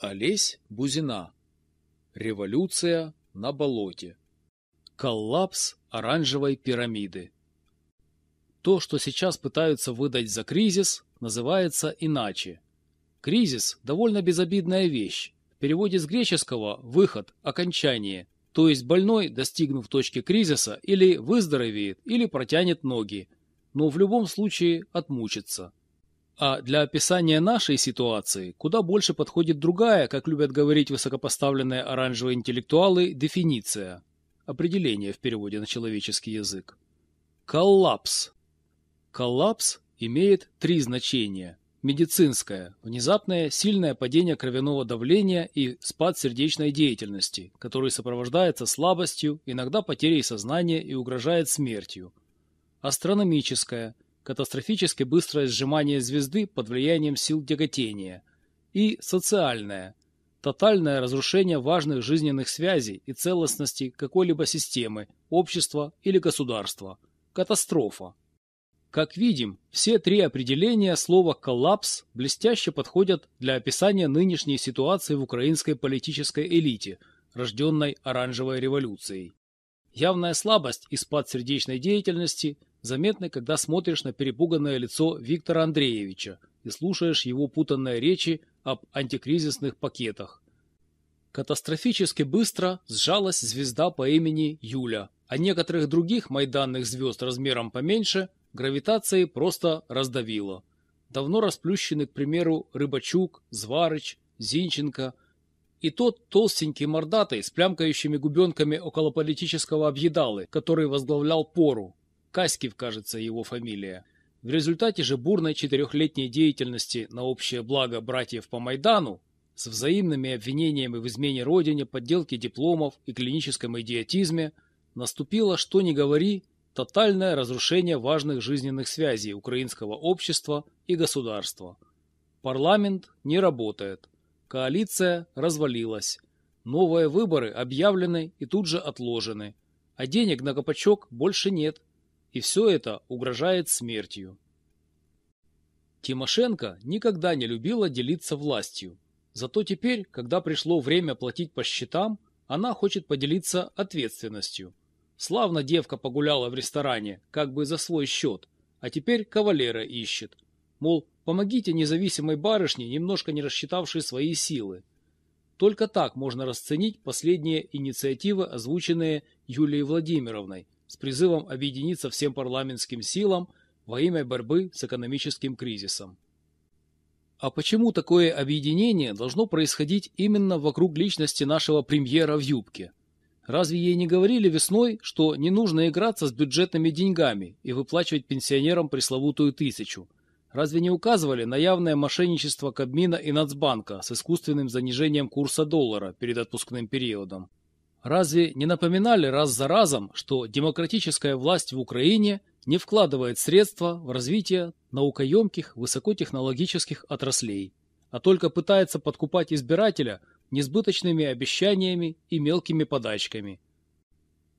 Олесь Бузина. Революция на болоте. Коллапс оранжевой пирамиды. То, что сейчас пытаются выдать за кризис, называется иначе. Кризис – довольно безобидная вещь. В переводе с греческого «выход», «окончание», то есть больной, достигнув точки кризиса, или выздоровеет, или протянет ноги, но в любом случае отмучится. А для описания нашей ситуации куда больше подходит другая, как любят говорить высокопоставленные оранжевые интеллектуалы, дефиниция. Определение в переводе на человеческий язык. Коллапс. Коллапс имеет три значения. Медицинское – внезапное сильное падение кровяного давления и спад сердечной деятельности, который сопровождается слабостью, иногда потерей сознания и угрожает смертью. Астрономическое – катастрофически быстрое сжимание звезды под влиянием сил тяготения, и социальное – тотальное разрушение важных жизненных связей и целостности какой-либо системы, общества или государства. Катастрофа. Как видим, все три определения слова «коллапс» блестяще подходят для описания нынешней ситуации в украинской политической элите, рожденной оранжевой революцией. Явная слабость и спад сердечной деятельности заметны, когда смотришь на перепуганное лицо Виктора Андреевича и слушаешь его путанные речи об антикризисных пакетах. Катастрофически быстро сжалась звезда по имени Юля, а некоторых других майданных звезд размером поменьше гравитацией просто раздавило. Давно расплющены, к примеру, Рыбачук, Зварыч, Зинченко и тот толстенький мордатый с плямкающими губенками околополитического объедалы, который возглавлял Пору, Каськив, кажется, его фамилия. В результате же бурной четырехлетней деятельности на общее благо братьев по Майдану с взаимными обвинениями в измене родине, подделке дипломов и клиническом идиотизме наступило, что ни говори, тотальное разрушение важных жизненных связей украинского общества и государства. Парламент не работает, коалиция развалилась, новые выборы объявлены и тут же отложены, а денег на копачок больше нет, и все это угрожает смертью. Тимошенко никогда не любила делиться властью. Зато теперь, когда пришло время платить по счетам, она хочет поделиться ответственностью. Славно девка погуляла в ресторане, как бы за свой счет, а теперь кавалера ищет. Мол, помогите независимой барышне, немножко не рассчитавшей свои силы. Только так можно расценить последние инициативы, озвученные Юлией Владимировной, с призывом объединиться всем парламентским силам во имя борьбы с экономическим кризисом. А почему такое объединение должно происходить именно вокруг личности нашего премьера в юбке? Разве ей не говорили весной, что не нужно играться с бюджетными деньгами и выплачивать пенсионерам пресловутую тысячу? Разве не указывали на явное мошенничество Кабмина и Нацбанка с искусственным занижением курса доллара перед отпускным периодом? Разве не напоминали раз за разом, что демократическая власть в Украине не вкладывает средства в развитие наукоемких высокотехнологических отраслей, а только пытается подкупать избирателя несбыточными обещаниями и мелкими подачками?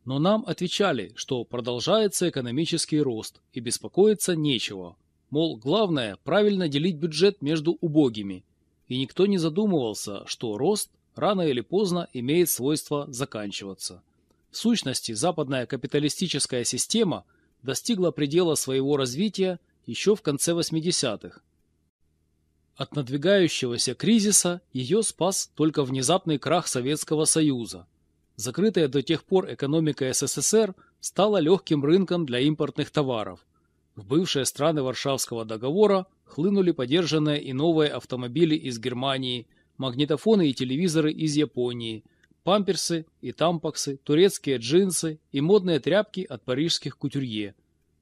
Но нам отвечали, что продолжается экономический рост и беспокоиться нечего. Мол, главное – правильно делить бюджет между убогими. И никто не задумывался, что рост рано или поздно имеет свойство заканчиваться. В сущности, западная капиталистическая система достигла предела своего развития еще в конце 80-х. От надвигающегося кризиса ее спас только внезапный крах Советского Союза. Закрытая до тех пор экономика СССР стала легким рынком для импортных товаров. В бывшие страны Варшавского договора хлынули подержанные и новые автомобили из Германии – магнитофоны и телевизоры из Японии, памперсы и тампаксы, турецкие джинсы и модные тряпки от парижских кутюрье.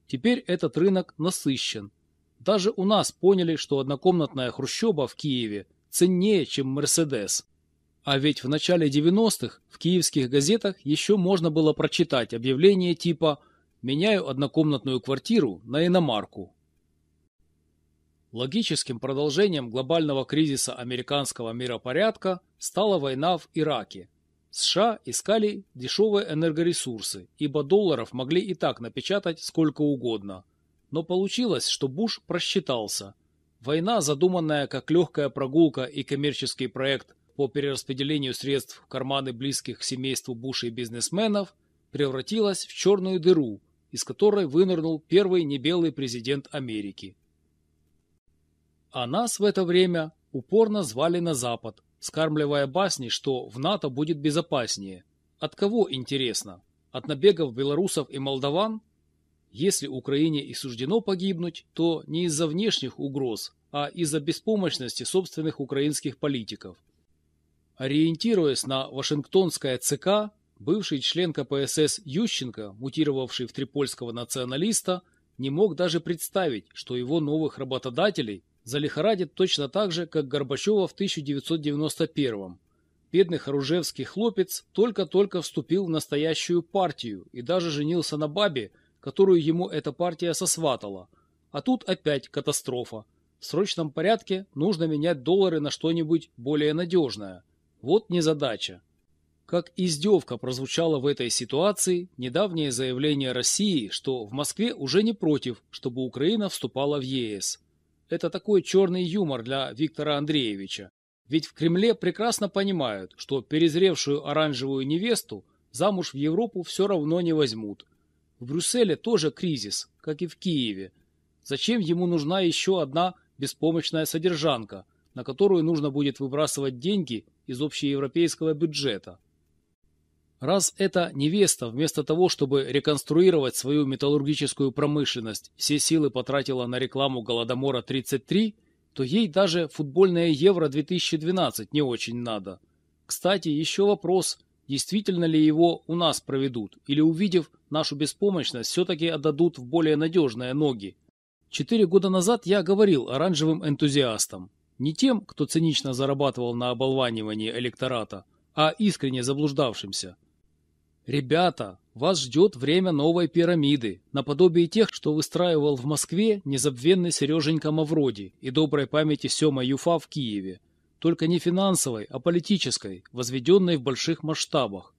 Теперь этот рынок насыщен. Даже у нас поняли, что однокомнатная хрущоба в Киеве ценнее, чем Мерседес. А ведь в начале 90-х в киевских газетах еще можно было прочитать объявление типа «Меняю однокомнатную квартиру на иномарку». Логическим продолжением глобального кризиса американского миропорядка стала война в Ираке. США искали дешевые энергоресурсы, ибо долларов могли и так напечатать сколько угодно. Но получилось, что Буш просчитался. Война, задуманная как легкая прогулка и коммерческий проект по перераспределению средств в карманы близких к семейству Буша и бизнесменов превратилась в черную дыру, из которой вынырнул первый небелый президент Америки. А нас в это время упорно звали на Запад, скармливая басни, что в НАТО будет безопаснее. От кого, интересно? От набегов белорусов и молдаван? Если Украине и суждено погибнуть, то не из-за внешних угроз, а из-за беспомощности собственных украинских политиков. Ориентируясь на Вашингтонское ЦК, бывший член КПСС Ющенко, мутировавший в трипольского националиста, не мог даже представить, что его новых работодателей залихорадит точно так же, как Горбачева в 1991 Бедный харужевский хлопец только-только вступил в настоящую партию и даже женился на бабе, которую ему эта партия сосватала. А тут опять катастрофа. В срочном порядке нужно менять доллары на что-нибудь более надежное. Вот незадача. Как издевка прозвучало в этой ситуации недавнее заявление России, что в Москве уже не против, чтобы Украина вступала в ЕС. Это такой черный юмор для Виктора Андреевича. Ведь в Кремле прекрасно понимают, что перезревшую оранжевую невесту замуж в Европу все равно не возьмут. В Брюсселе тоже кризис, как и в Киеве. Зачем ему нужна еще одна беспомощная содержанка, на которую нужно будет выбрасывать деньги из общеевропейского бюджета? Раз эта невеста вместо того, чтобы реконструировать свою металлургическую промышленность, все силы потратила на рекламу Голодомора-33, то ей даже футбольное Евро-2012 не очень надо. Кстати, еще вопрос, действительно ли его у нас проведут, или, увидев нашу беспомощность, все-таки отдадут в более надежные ноги. Четыре года назад я говорил оранжевым энтузиастам, не тем, кто цинично зарабатывал на оболванивании электората, а искренне заблуждавшимся. Ребята, вас ждет время новой пирамиды, наподобие тех, что выстраивал в Москве незабвенный Сереженька Мавроди и доброй памяти Сема Юфа в Киеве. Только не финансовой, а политической, возведенной в больших масштабах.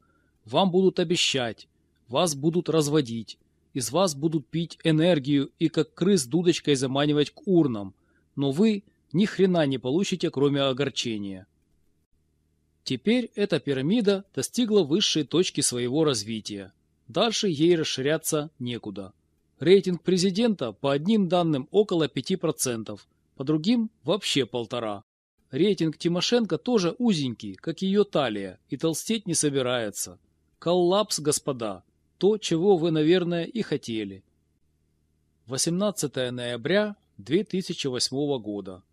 Вам будут обещать, вас будут разводить, из вас будут пить энергию и как крыс дудочкой заманивать к урнам, но вы ни хрена не получите, кроме огорчения. Теперь эта пирамида достигла высшей точки своего развития. Дальше ей расширяться некуда. Рейтинг президента по одним данным около 5%, по другим вообще полтора. Рейтинг Тимошенко тоже узенький, как ее талия, и толстеть не собирается. Коллапс, господа. То, чего вы, наверное, и хотели. 18 ноября 2008 года.